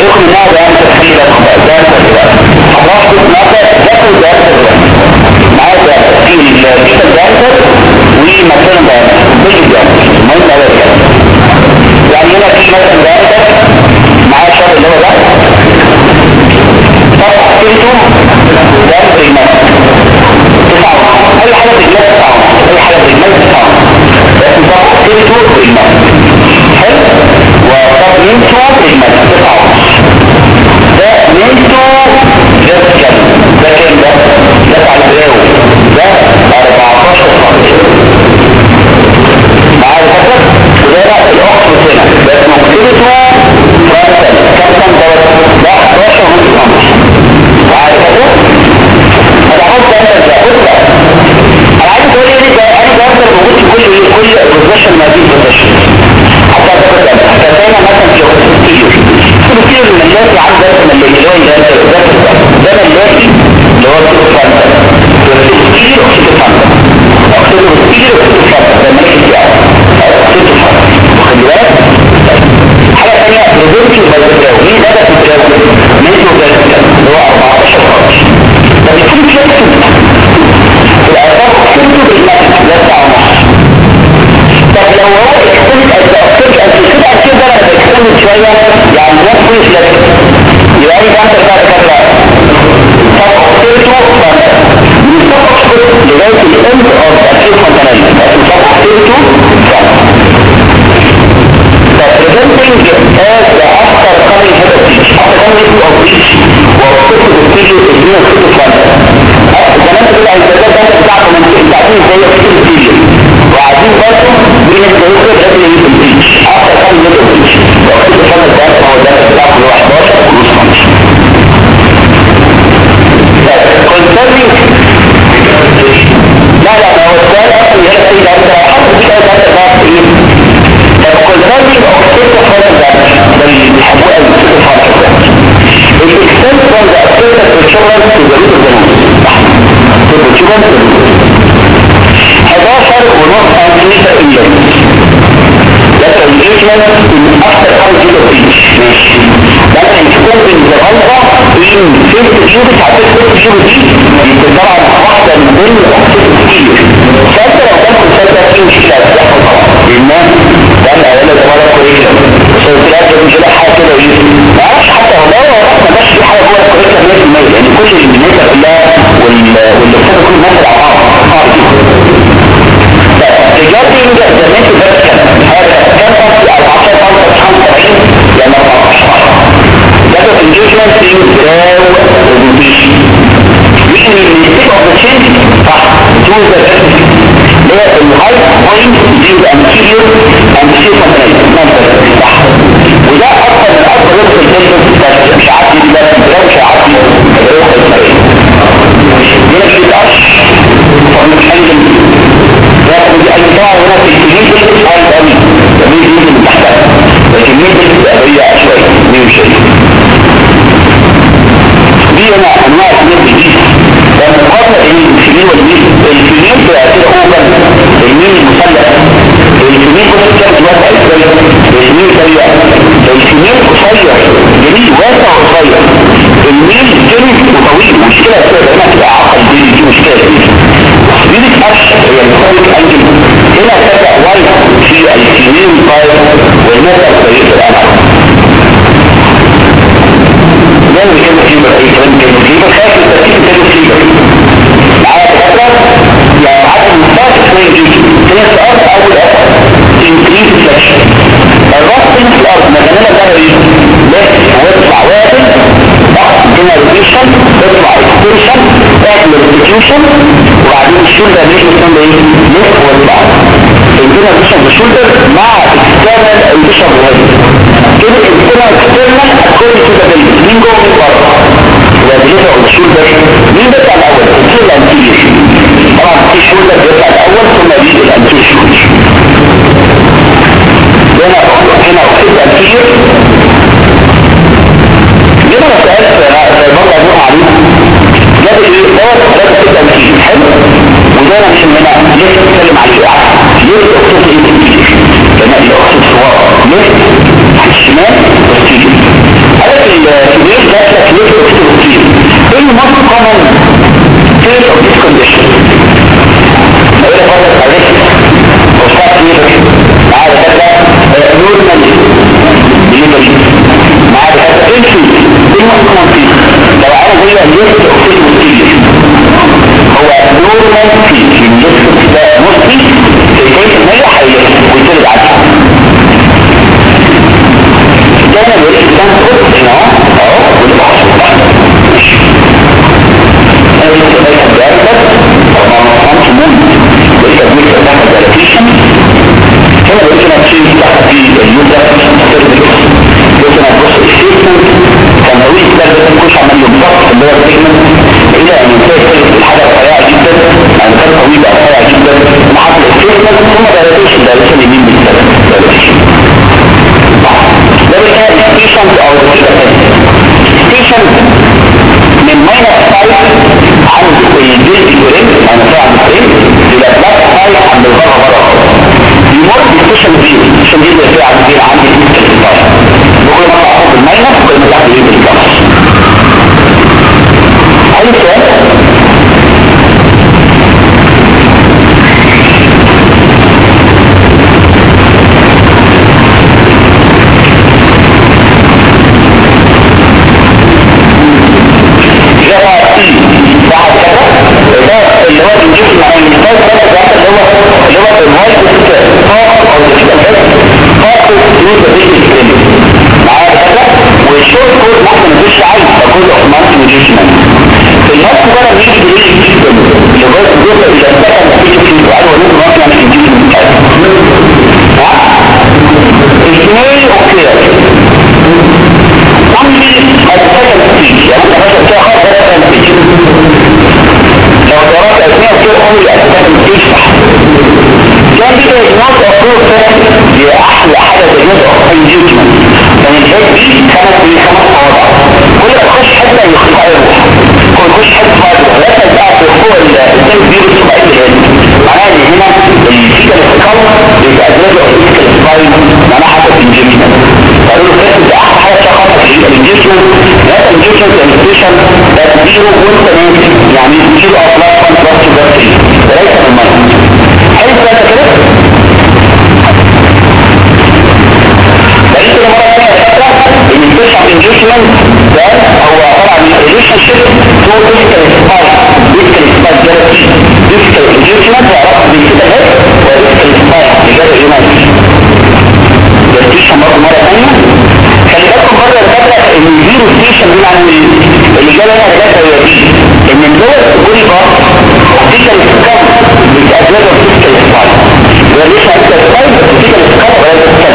ركن ماذا تسجيل ذات الوقت حرفت ماذا تسجيل ذات الوقت ماذا تسجيل كتاب ذات ومكان ذات بيجي يعني هنا في مثلا ذات معاه شرط اللي هو ذات طبعا كنتم ذات بالمثل تسعة أي حاجة بالمثل تسعة أي حاجة بالمثل تسعة لكن طبعا كنتم بالمثل حلو وطبعا كنتم بالمثل Gracias. كيلو بريتش ماشي ده كان تكون الغلطه ان سيرت جيبت على سيرت طبعا واحدة من ضمن الاخطاء كتير فانت لو كنت مصدق في مشكله هتحصل لأن ده الاولاد ده مره كويسه بس قلت لها مش لاقي حاجة كده إيه ما أعرفش حتى والله ما بقاش في حاجة جوه الكويسه 100% لأن كل الناس كلها وال other things grow vegetation. Meaning the tip of the chin up to the rest. There the high وده أكثر من أكثر مش عارف دي بقى بس مش عارف الرزق لكن الأنواع هنا في لكن مين بتبقى هي بوزيشن وبعدين الشولدر ليش بتكون إيه؟ ليفت ورا بعض الانترنال بوزيشن بالشولدر مع اكسترنال بوزيشن وهيد كده الانترنال اكسترنال اكورد تو ذا بيلد مين جوه مين بره؟ الريجيتر والشولدر مين بيطلع الأول؟ الانتيريور طبعا في شولدر بيطلع الأول ثم الريجيتر Sen tut içine o, o, bu da الجنيه أوكي. قل لي السكن في أحلى حاجة تجد انجيجمنت يعني الحاجات تخش حتة يخلق أروح كل حتة لا تبقى في هو الانسان كبير بتبقى الريتيشن برضه مرة ثانية خلي بالكم برضه يا دكاترة إن دي روتيشن دي يعني اللي جاي لنا دكاترة هي دي ان الدول تقولي بقى روتيشن سكاب بتأدوات الفيسكال سبايد وليش هتبقى سبايد روتيشن سكاب غير سكاب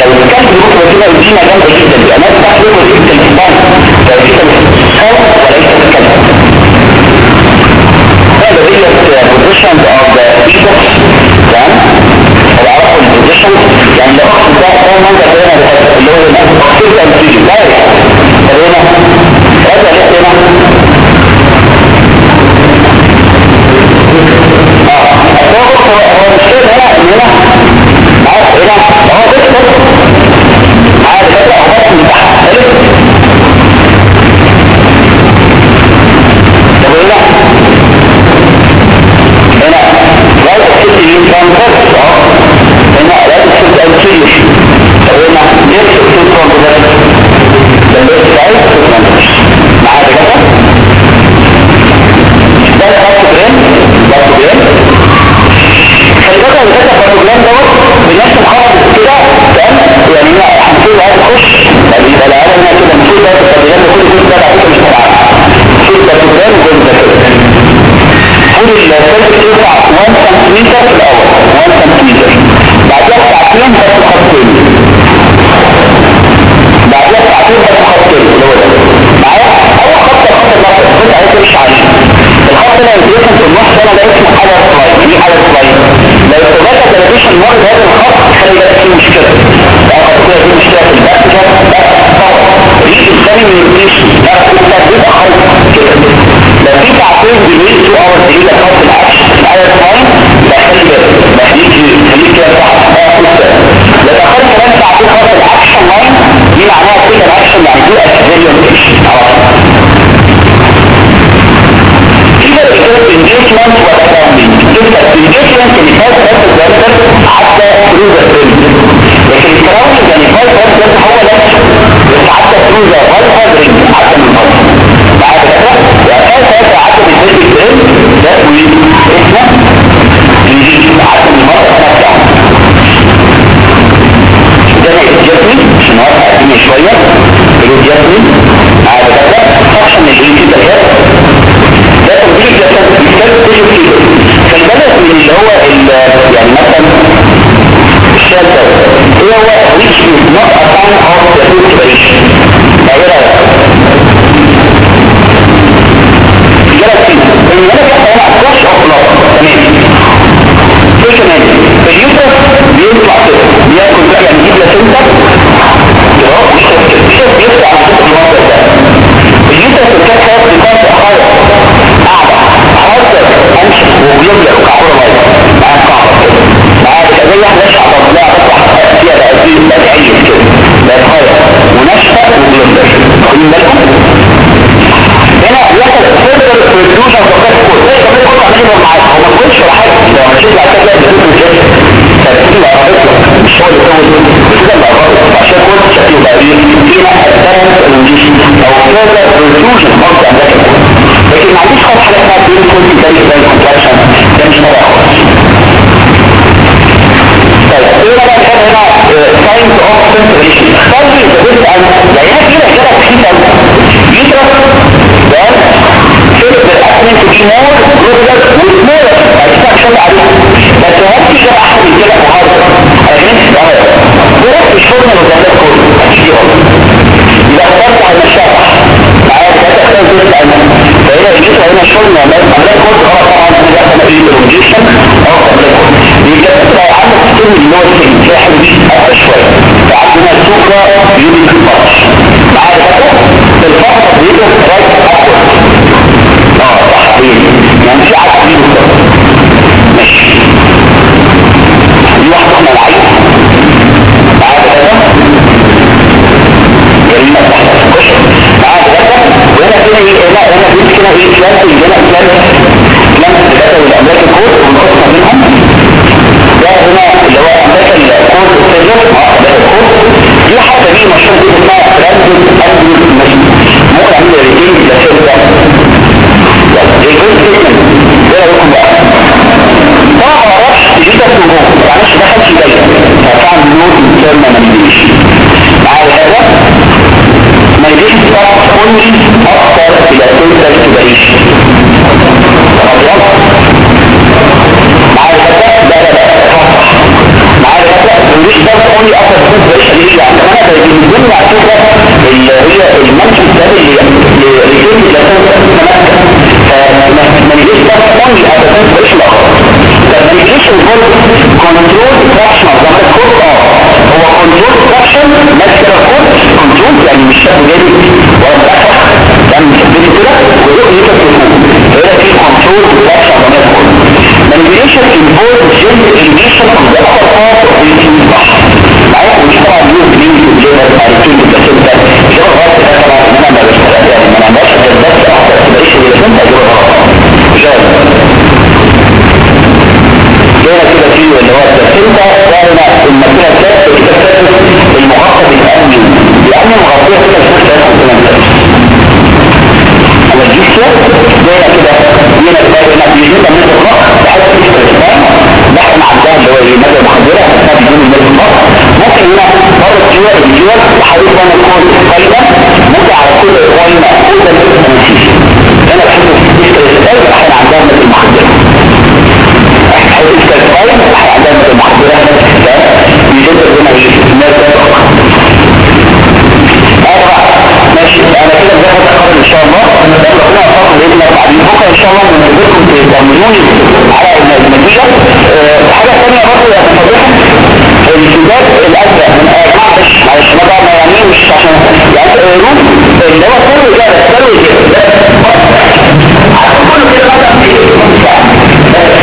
لو كانت ممكن كده ودينا جامدة جدا الأمان بتاعت الفيسكال سبايد لا يقوم أنت بين الحدث اللي هو الأمر في التمثيل لا يقوم هو اللي سوى كده بقى غلط عشان كل شكل بعدين فيها ادفانس انجيشن أو كذا بريفيوجن برضه عندك لكن ما عنديش خالص حاجة اسمها بين كل زي زي كونتراكشن ده مش طبيعي قلنا ما نجيش معايا هذا ما نجيش تقولي أكثر إلى توتال تبعيش معايا هذا لا لا لا معايا هذا ما نجيش تقولي أكثر توتال تبعيش لأن أنا بجيب على فكره اللي هي المنشن ده اللي رجلت لتوتال فما نجيش تقولي أكثر توتال تبعيش لأ. ما نجيش نقول كنترول فراكشنال ده الكود آه كنترول فراكشن لاترال كورس كنترول يعني مش شاب جالي ولا متأخر يعني مثبته كده ويروح يكتب في فوق فهنا في كنترول فراكشن عمليه كورس manipulation involves just elimination of the upper part of the human body معاك مش طبعا يوز بليز بليز عرفتين بالتسلسل ده الجواب غلط ده طبعا ان أنا ما بشتغل يعني ما عندهاش غير بس احسن تبقى إيش اللي لازم اجيبها غلط جاهز.